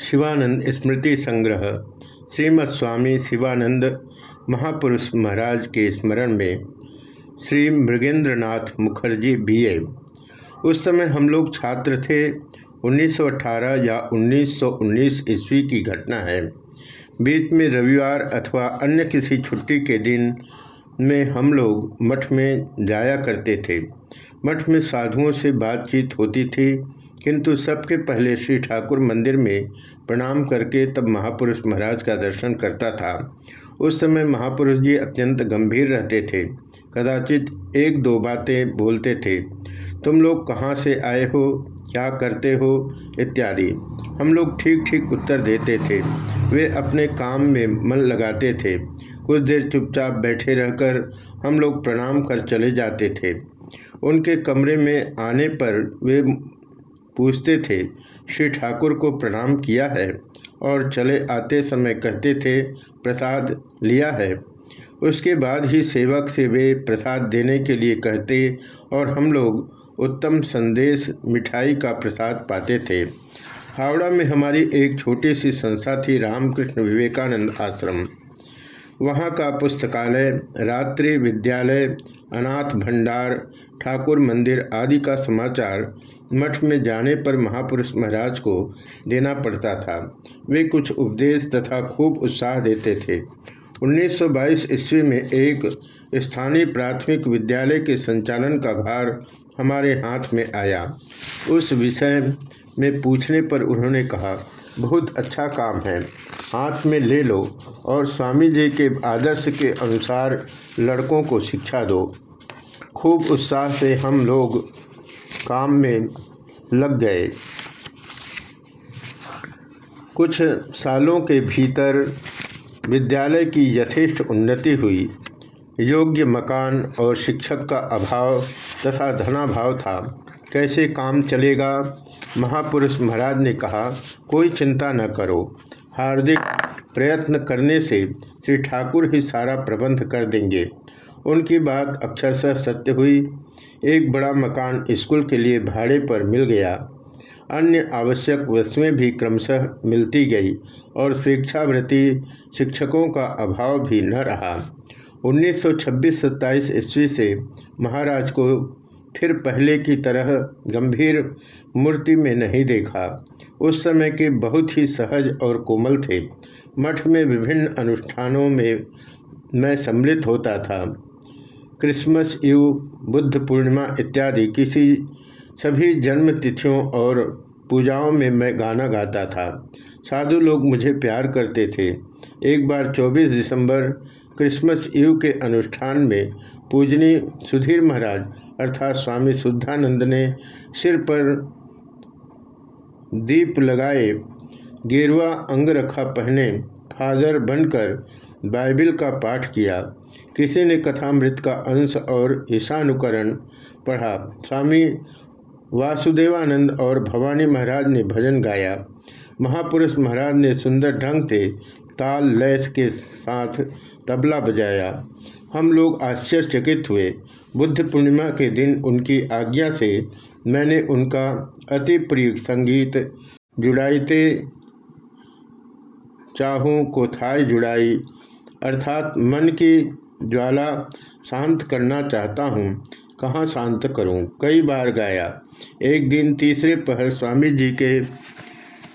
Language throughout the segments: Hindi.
शिवानंद स्मृति संग्रह श्रीमद स्वामी शिवानंद महापुरुष महाराज के स्मरण में श्री मृगेंद्रनाथ मुखर्जी बीए। उस समय हम लोग छात्र थे 1918 या 1919 ईस्वी की घटना है। बीच में रविवार अथवा अन्य किसी छुट्टी के दिन में हम लोग मठ में जाया करते थे। मठ में साधुओं से बातचीत होती थी किंतु सबके पहले श्री ठाकुर मंदिर में प्रणाम करके तब महापुरुष महाराज का दर्शन करता था। उस समय महापुरुष जी अत्यंत गंभीर रहते थे। कदाचित एक दो बातें बोलते थे, तुम लोग कहाँ से आए हो? क्या करते हो? इत्यादि। हम लोग ठीक ठीक उत्तर देते थे। वे अपने काम में मन लगाते थे। कुछ देर चुपचाप बैठे रहकर हम लोग प्रणाम कर चले जाते थे। उनके कमरे में आने पर वे पूछते थे, श्री ठाकुर को प्रणाम किया है? और चले आते समय कहते थे, प्रसाद लिया है। उसके बाद ही सेवक से वे प्रसाद देने के लिए कहते और हम लोग उत्तम संदेश मिठाई का प्रसाद पाते थे। हावड़ा में हमारी एक छोटी सी संस्था थी रामकृष्ण विवेकानंद आश्रम। वहाँ का पुस्तकालय, रात्रि विद्यालय, अनाथ भंडार, ठाकुर मंदिर आदि का समाचार मठ में जाने पर महापुरुष महाराज को देना पड़ता था। वे कुछ उपदेश तथा खूब उत्साह देते थे। 1922 ईस्वी में एक स्थानीय प्राथमिक विद्यालय के संचालन का भार हमारे हाथ में आया। उस विषय में पूछने पर उन्होंने कहा, बहुत अच्छा काम है। हाथ में ले लो और स्वामी जी के आदर्श के अनुसार लड़कों को शिक्षा दो। खूब उत्साह से हम लोग काम में लग गए। कुछ सालों के भीतर विद्यालय की यथेष्ट उन्नति हुई। योग्य मकान और शिक्षक का अभाव तथा धनाभाव था। कैसे काम चलेगा? महापुरुष महाराज ने कहा, कोई चिंता न करो। हार्दिक प्रयत्न करने से श्री ठाकुर ही सारा प्रबंध कर देंगे। उनकी बात अक्षरशः सत्य हुई। एक बड़ा मकान स्कूल के लिए भाड़े पर मिल गया। अन्य आवश्यक वस्तुएँ भी क्रमशः मिलती गई और स्वेच्छावृत्ति शिक्षकों का अभाव भी न रहा। 1926-27 ईस्वी से महाराज को फिर पहले की तरह गंभीर मूर्ति में नहीं देखा। उस समय के बहुत ही सहज और कोमल थे। मठ में विभिन्न अनुष्ठानों में मैं सम्मिलित होता था। क्रिसमस यू बुद्ध पूर्णिमा इत्यादि किसी सभी जन्म तिथियों और पूजाओं में मैं गाना गाता था। साधु लोग मुझे प्यार करते थे। एक बार 24 दिसंबर क्रिसमस ईव के अनुष्ठान में पूजनी सुधीर महाराज अर्थात स्वामी शुद्धानंद ने सिर पर दीप लगाए, गेरुआ अंगरखा पहने फादर बनकर बाइबिल का पाठ किया। किसी ने कथामृत का अंश और ईशानुकरण पढ़ा। स्वामी वासुदेवानंद और भवानी महाराज ने भजन गाया। महापुरुष महाराज ने सुंदर ढंग से ताल लैस के साथ तबला बजाया। हम लोग आश्चर्यचकित हुए। बुद्ध पूर्णिमा के दिन उनकी आज्ञा से मैंने उनका अति प्रिय संगीत जुड़ाईते चाहूँ कोथाई जुड़ाई, अर्थात मन की ज्वाला शांत करना चाहता हूँ। कहाँ शांत करूँ? कई बार गाया। एक दिन तीसरे पहर स्वामी जी के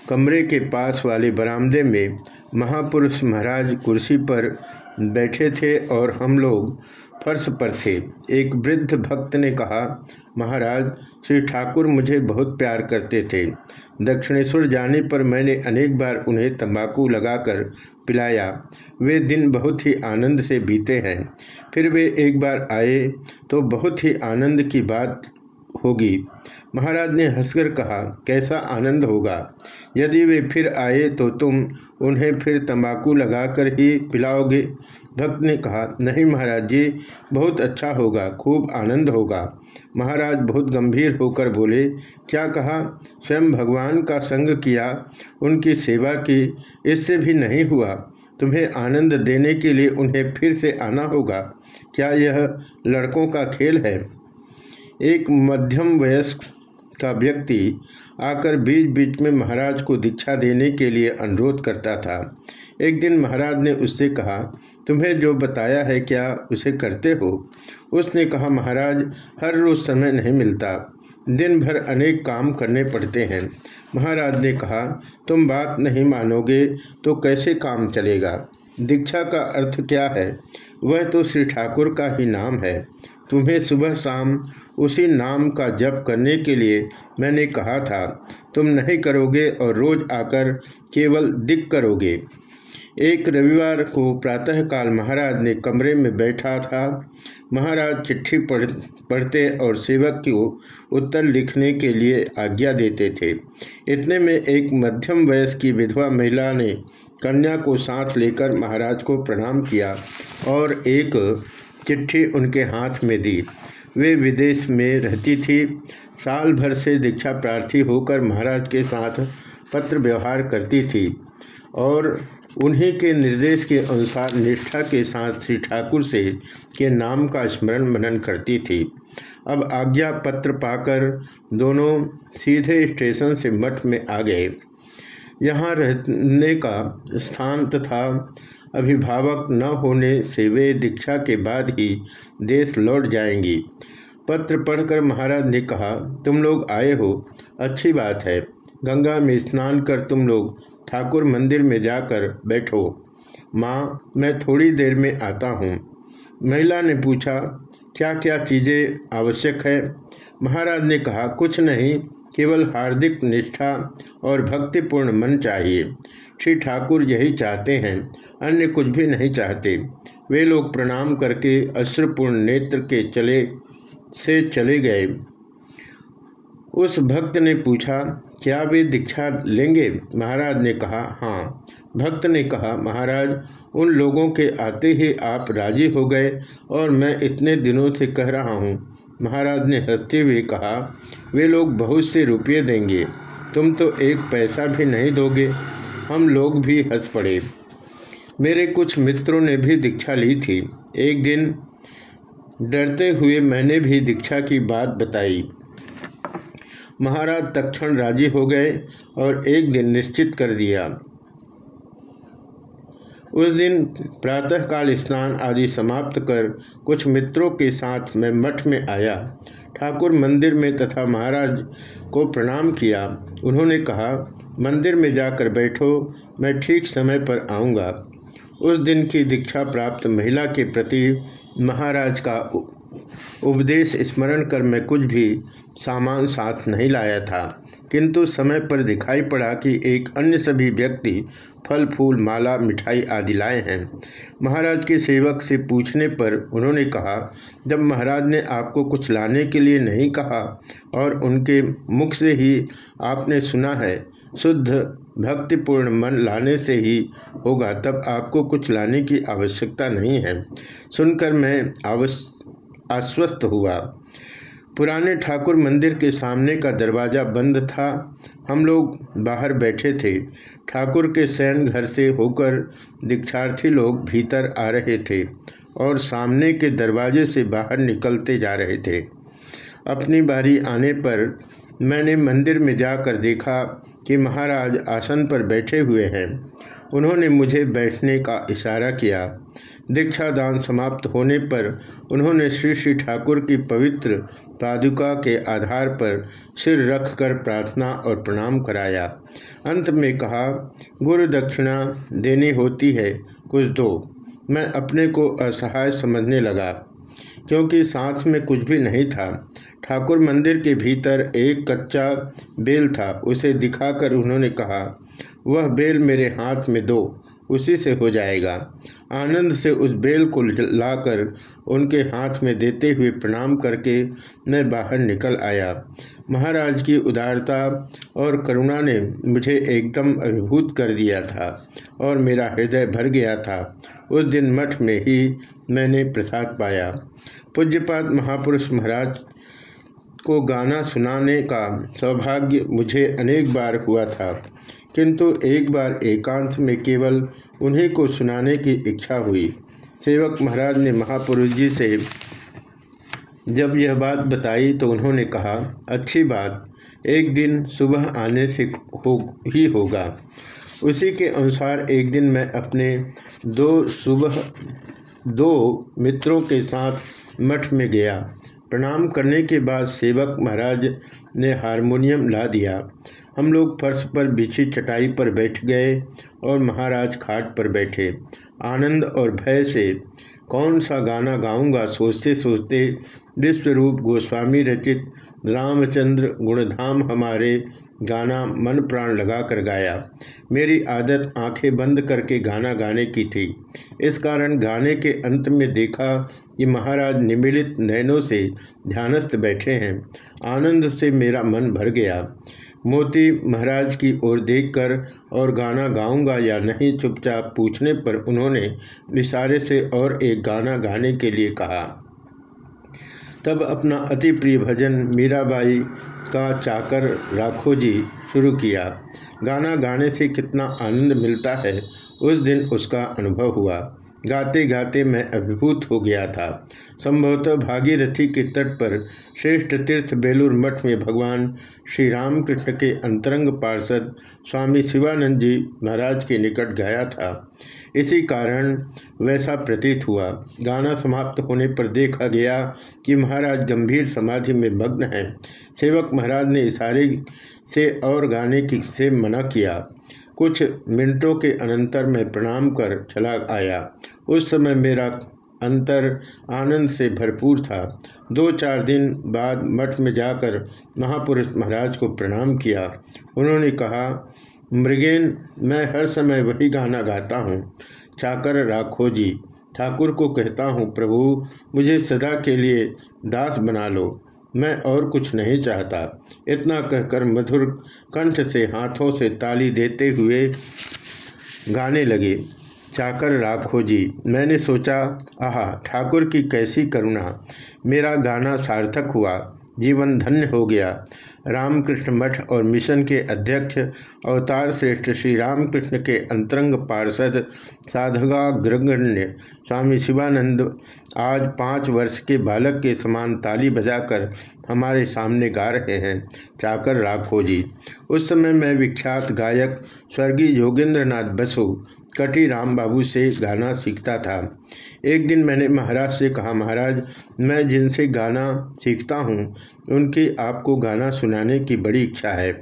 कमरे के पास वाले बरामदे में महापुरुष महाराज कुर्सी पर बैठे थे और हम लोग फर्श पर थे। एक वृद्ध भक्त ने कहा, महाराज, श्री ठाकुर मुझे बहुत प्यार करते थे। दक्षिणेश्वर जाने पर मैंने अनेक बार उन्हें तंबाकू लगाकर पिलाया। वे दिन बहुत ही आनंद से बीते हैं। फिर वे एक बार आए तो बहुत ही आनंद की बात होगी। महाराज ने हंसकर कहा, कैसा आनंद होगा? यदि वे फिर आए तो तुम उन्हें फिर तंबाकू लगाकर ही पिलाओगे। भक्त ने कहा, नहीं महाराज जी, बहुत अच्छा होगा, खूब आनंद होगा। महाराज बहुत गंभीर होकर बोले, क्या कहा? स्वयं भगवान का संग किया, उनकी सेवा की, इससे भी नहीं हुआ। तुम्हें आनंद देने के लिए उन्हें फिर से आना होगा। क्या यह लड़कों का खेल है? एक मध्यम वयस्क का व्यक्ति आकर बीच बीच में महाराज को दीक्षा देने के लिए अनुरोध करता था। एक दिन महाराज ने उससे कहा, तुम्हें जो बताया है क्या उसे करते हो? उसने कहा, महाराज, हर रोज समय नहीं मिलता। दिन भर अनेक काम करने पड़ते हैं। महाराज ने कहा, तुम बात नहीं मानोगे तो कैसे काम चलेगा? दीक्षा का अर्थ क्या है? वह तो श्री ठाकुर का ही नाम है। तुम्हें सुबह शाम उसी नाम का जप करने के लिए मैंने कहा था। तुम नहीं करोगे और रोज आकर केवल दिक करोगे। एक रविवार को प्रातःकाल महाराज ने कमरे में बैठा था। महाराज चिट्ठी पढ़, पढ़ते और सेवक को उत्तर लिखने के लिए आज्ञा देते थे। इतने में एक मध्यम वयस की विधवा महिला ने कन्या को साथ लेकर महाराज को प्रणाम किया और एक चिट्ठी उनके हाथ में दी। वे विदेश में रहती थी। साल भर से दीक्षा प्रार्थी होकर महाराज के साथ पत्र व्यवहार करती थी और उन्हीं के निर्देश के अनुसार निष्ठा के साथ श्री ठाकुर से के नाम का स्मरण मनन करती थी। अब आज्ञा पत्र पाकर दोनों सीधे स्टेशन से मठ में आ गए। यहाँ रहने का स्थान तथा अभिभावक न होने से वे दीक्षा के बाद ही देश लौट जाएँगी। पत्र पढ़कर महाराज ने कहा, तुम लोग आए हो, अच्छी बात है। गंगा में स्नान कर तुम लोग ठाकुर मंदिर में जाकर बैठो। माँ, मैं थोड़ी देर में आता हूँ। महिला ने पूछा, क्या क्या चीज़ें आवश्यक है? महाराज ने कहा, कुछ नहीं, केवल हार्दिक निष्ठा और भक्तिपूर्ण मन चाहिए। श्री ठाकुर यही चाहते हैं, अन्य कुछ भी नहीं चाहते। वे लोग प्रणाम करके अश्रुपूर्ण नेत्र के चले, से चले गए। उस भक्त ने पूछा, क्या वे दीक्षा लेंगे? महाराज ने कहा हाँ। भक्त ने कहा, महाराज, उन लोगों के आते ही आप राज़ी हो गए और मैं इतने दिनों से कह रहा हूँ। महाराज ने हँसते हुए कहा, वे लोग बहुत से रुपये देंगे। तुम तो एक पैसा भी नहीं दोगे। हम लोग भी हंस पड़े। मेरे कुछ मित्रों ने भी दीक्षा ली थी। एक दिन डरते हुए मैंने भी दीक्षा की बात बताई। महाराज तक्षण राज़ी हो गए और एक दिन निश्चित कर दिया। उस दिन प्रातःकाल स्नान आदि समाप्त कर कुछ मित्रों के साथ मैं मठ में आया। ठाकुर मंदिर में तथा महाराज को प्रणाम किया। उन्होंने कहा मंदिर में जाकर बैठो, मैं ठीक समय पर आऊँगा। उस दिन की दीक्षा प्राप्त महिला के प्रति महाराज का उपदेश स्मरण कर मैं कुछ भी सामान साथ नहीं लाया था। किंतु समय पर दिखाई पड़ा कि एक अन्य सभी व्यक्ति फल, फूल, माला, मिठाई आदि लाए हैं। महाराज के सेवक से पूछने पर उन्होंने कहा, जब महाराज ने आपको कुछ लाने के लिए नहीं कहा और उनके मुख से ही आपने सुना है शुद्ध, भक्तिपूर्ण मन लाने से ही होगा, तब आपको कुछ लाने की आवश्यकता नहीं है। सुनकर मैं आश्वस्त हुआ। पुराने ठाकुर मंदिर के सामने का दरवाज़ा बंद था। हम लोग बाहर बैठे थे। ठाकुर के सैन घर से होकर दीक्षार्थी लोग भीतर आ रहे थे और सामने के दरवाजे से बाहर निकलते जा रहे थे। अपनी बारी आने पर मैंने मंदिर में जाकर देखा कि महाराज आसन पर बैठे हुए हैं। उन्होंने मुझे बैठने का इशारा किया। दीक्षा दान समाप्त होने पर उन्होंने श्री श्री ठाकुर की पवित्र पादुका के आधार पर सिर रखकर प्रार्थना और प्रणाम कराया। अंत में कहा, गुरु दक्षिणा देनी होती है, कुछ दो। मैं अपने को असहाय समझने लगा, क्योंकि साथ में कुछ भी नहीं था। ठाकुर मंदिर के भीतर एक कच्चा बेल था, उसे दिखाकर उन्होंने कहा, वह बेल मेरे हाथ में दो, उसी से हो जाएगा। आनंद से उस बेल को लाकर उनके हाथ में देते हुए प्रणाम करके मैं बाहर निकल आया। महाराज की उदारता और करुणा ने मुझे एकदम अभिभूत कर दिया था और मेरा हृदय भर गया था। उस दिन मठ में ही मैंने प्रसाद पाया। पूज्यपात महापुरुष महाराज को गाना सुनाने का सौभाग्य मुझे अनेक बार हुआ था। किंतु एक बार एकांत में केवल उन्हीं को सुनाने की इच्छा हुई। सेवक महाराज ने महापुरुष जी से जब यह बात बताई तो उन्होंने कहा, अच्छी बात, एक दिन सुबह आने से हो, ही होगा। उसी के अनुसार एक दिन मैं अपने दो सुबह, दो मित्रों के साथ मठ में गया। प्रणाम करने के बाद सेवक महाराज ने हारमोनियम ला दिया। हम लोग फर्श पर बिछी चटाई पर बैठ गए और महाराज खाट पर बैठे। आनंद और भय से कौन सा गाना गाऊँगा? सोचते सोचते विश्वरूप गोस्वामी रचित रामचंद्र गुणधाम हमारे गाना मन प्राण लगा कर गाया। मेरी आदत आँखें बंद करके गाना गाने की थी। इस कारण गाने के अंत में देखा कि महाराज निमिलित नयनों से ध्यानस्थ बैठे हैं। आनंद से मेरा मन भर गया। मोती महाराज की ओर देखकर और गाना गाऊँगा या नहीं चुपचाप पूछने पर उन्होंने इशारे से और एक गाना गाने के लिए कहा। तब अपना अति प्रिय भजन मीराबाई का चाकर राखो जी शुरू किया। गाना गाने से कितना आनंद मिलता है, उस दिन उसका अनुभव हुआ। गाते गाते मैं अभिभूत हो गया था। संभवतः भागीरथी के तट पर श्रेष्ठ तीर्थ बेलूर मठ में भगवान श्री रामकृष्ण के अंतरंग पार्षद स्वामी शिवानंद जी महाराज के निकट गया था। इसी कारण वैसा प्रतीत हुआ। गाना समाप्त होने पर देखा गया कि महाराज गंभीर समाधि में मग्न हैं। सेवक महाराज ने इशारे से और गाने की से मना किया। कुछ मिनटों के अनंतर मैं प्रणाम कर चला आया। उस समय मेरा अंतर आनंद से भरपूर था। दो चार दिन बाद मठ में जाकर महापुरुष महाराज को प्रणाम किया। उन्होंने कहा, मृगेन, मैं हर समय वही गाना गाता हूँ। चाकर राखो जी, ठाकुर को कहता हूँ, प्रभु, मुझे सदा के लिए दास बना लो। मैं और कुछ नहीं चाहता। इतना कहकर मधुर कंठ से हाथों से ताली देते हुए गाने लगे। चाकर राखो जी, मैंने सोचा, आहा, ठाकुर की कैसी करुणा। मेरा गाना सार्थक हुआ, जीवन धन्य हो गया। रामकृष्ण मठ और मिशन के अध्यक्ष, अवतार श्रेष्ठ श्री रामकृष्ण के अंतरंग पार्षद, साधगाग्रगण्य, स्वामी शिवानंद आज पाँच वर्ष के बालक के समान ताली बजाकर हमारे सामने गा रहे हैं, चाकर राखो जी। उस समय मैं विख्यात गायक स्वर्गीय योगेंद्र नाथ बसु, कटी राम बाबू से गाना सीखता था। एक दिन मैंने महाराज से कहा, महाराज, मैं जिनसे गाना सीखता हूँ, उनकी आपको गाना सुनाने की बड़ी इच्छा है।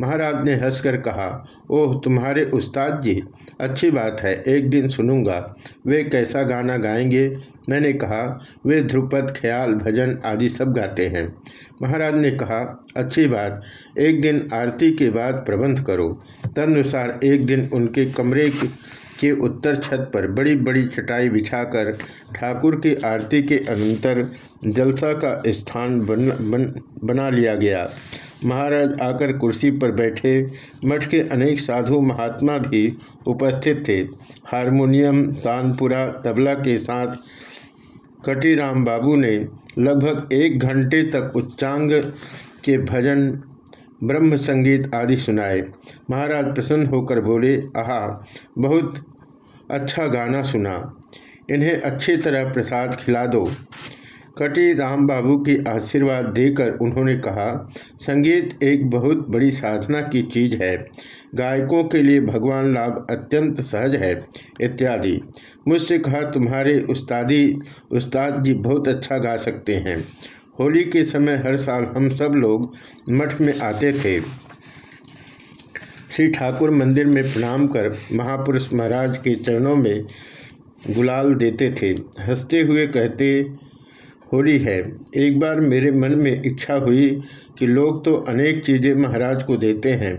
महाराज ने हंसकर कहा ओह तुम्हारे उस्ताद जी अच्छी बात है एक दिन सुनूँगा। वे कैसा गाना गाएँगे? मैंने कहा वे ध्रुपद ख्याल भजन आदि सब गाते हैं। महाराज ने कहा अच्छी बात एक दिन आरती के बाद प्रबंध करो। तदनुसार एक दिन उनके कमरे के उत्तर छत पर बड़ी बड़ी चटाई बिछाकर ठाकुर की आरती के अनंतर जलसा का स्थान बन, बन, बना लिया गया। महाराज आकर कुर्सी पर बैठे, मठ के अनेक साधु महात्मा भी उपस्थित थे। हारमोनियम, तानपुरा, तबला के साथ कटीराम बाबू ने लगभग एक घंटे तक उच्चांग के भजन, ब्रह्म संगीत आदि सुनाए। महाराज प्रसन्न होकर बोले, आहा, बहुत अच्छा गाना सुना। इन्हें अच्छी तरह प्रसाद खिला दो। कटी राम बाबू की आशीर्वाद देकर उन्होंने कहा, संगीत एक बहुत बड़ी साधना की चीज़ है। गायकों के लिए भगवान लाभ अत्यंत सहज है, इत्यादि। मुझसे कहा, तुम्हारे उस्तादी, उस्ताद जी बहुत अच्छा गा सकते हैं। होली के समय हर साल हम सब लोग मठ में आते थे। श्री ठाकुर मंदिर में प्रणाम कर महापुरुष महाराज के चरणों में गुलाल देते थे। हँसते हुए कहते होली है। एक बार मेरे मन में इच्छा हुई कि लोग तो अनेक चीज़ें महाराज को देते हैं।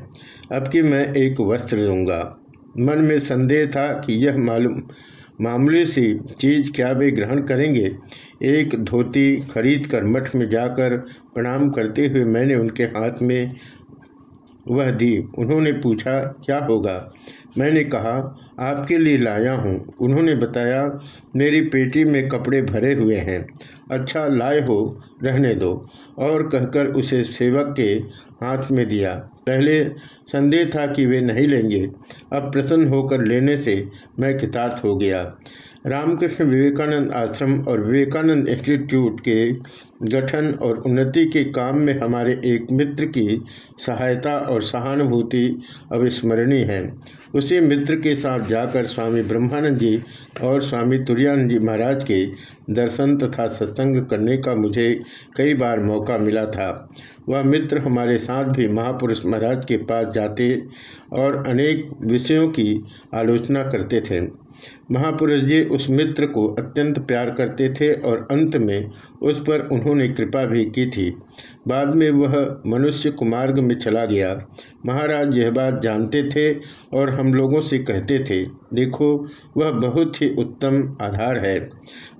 अब कि मैं एक वस्त्र दूँगा मन में संदेह था कि यह मालूम, मामूली सी चीज़ क्या वे ग्रहण करेंगे। एक धोती खरीद कर मठ में जाकर प्रणाम करते हुए मैंने उनके हाथ में वह दी। उन्होंने पूछा, क्या होगा? मैंने कहा, आपके लिए लाया हूँ। उन्होंने बताया, मेरी पेटी में कपड़े भरे हुए हैं। अच्छा लाए हो, रहने दो। और कहकर उसे सेवक के हाथ में दिया। पहले संदेह था कि वे नहीं लेंगे। अब प्रसन्न होकर लेने से मैं कितार्थ हो गया। रामकृष्ण विवेकानंद आश्रम और विवेकानंद इंस्टीट्यूट के गठन और उन्नति के काम में हमारे एक मित्र की सहायता और सहानुभूति अविस्मरणीय है। उसी मित्र के साथ जाकर स्वामी ब्रह्मानंद जी और स्वामी तुरानंद जी महाराज के दर्शन तथा सत्संग करने का मुझे कई बार मौका मिला था। वह मित्र हमारे साथ भी महापुरुष महाराज के पास जाते और अनेक विषयों की आलोचना करते थे। महापुरुष जी उस मित्र को अत्यंत प्यार करते थे और अंत में उस पर उन्होंने कृपा भी की थी। बाद में वह मनुष्य कुमार्ग में चला गया। महाराज यह बात जानते थे और हम लोगों से कहते थे, देखो, वह बहुत ही उत्तम आधार है,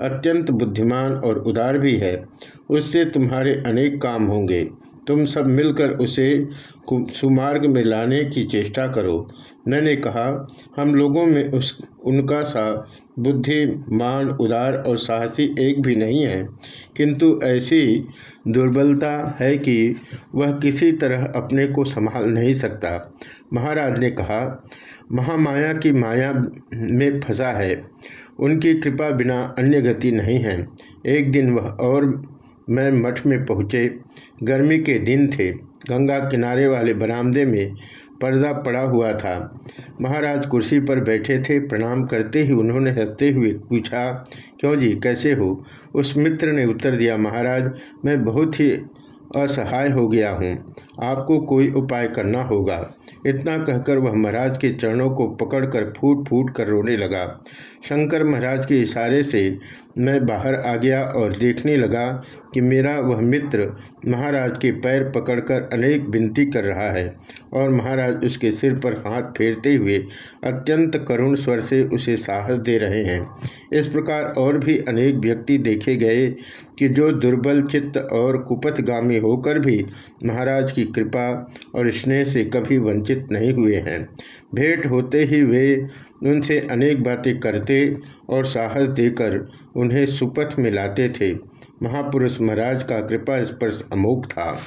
अत्यंत बुद्धिमान और उदार भी है, उससे तुम्हारे अनेक काम होंगे। तुम सब मिलकर उसे सुमार्ग में लाने की चेष्टा करो। मैंने कहा, हम लोगों में उस, उनका सा बुद्धिमान, उदार और साहसी एक भी नहीं है। किंतु ऐसी दुर्बलता है कि वह किसी तरह अपने को संभाल नहीं सकता। महाराज ने कहा, महामाया की माया में फंसा है। उनकी कृपा बिना अन्य गति नहीं है। एक दिन वह और मैं मठ में पहुँचे गर्मी के दिन थे। गंगा किनारे वाले बरामदे में पर्दा पड़ा हुआ था। महाराज कुर्सी पर बैठे थे। प्रणाम करते ही उन्होंने हँसते हुए पूछा, क्यों जी, कैसे हो? उस मित्र ने उत्तर दिया, महाराज, मैं बहुत ही असहाय हो गया हूँ। आपको कोई उपाय करना होगा। इतना कहकर वह महाराज के चरणों को पकड़कर फूट फूट कर रोने लगा। शंकर महाराज के इशारे से मैं बाहर आ गया और देखने लगा कि मेरा वह मित्र महाराज के पैर पकड़कर अनेक विनती कर रहा है और महाराज उसके सिर पर हाथ फेरते हुए अत्यंत करुण स्वर से उसे साहस दे रहे हैं। इस प्रकार और भी अनेक व्यक्ति देखे गए कि जो दुर्बल चित्त और कुपथगामी होकर भी महाराज की कृपा और स्नेह से कभी वंचित नहीं हुए हैं। भेंट होते ही वे उनसे अनेक बातें करते और साहस देकर उन्हें सुपथ मिलाते लाते थे। महापुरुष महाराज का कृपा स्पर्श अमोक था।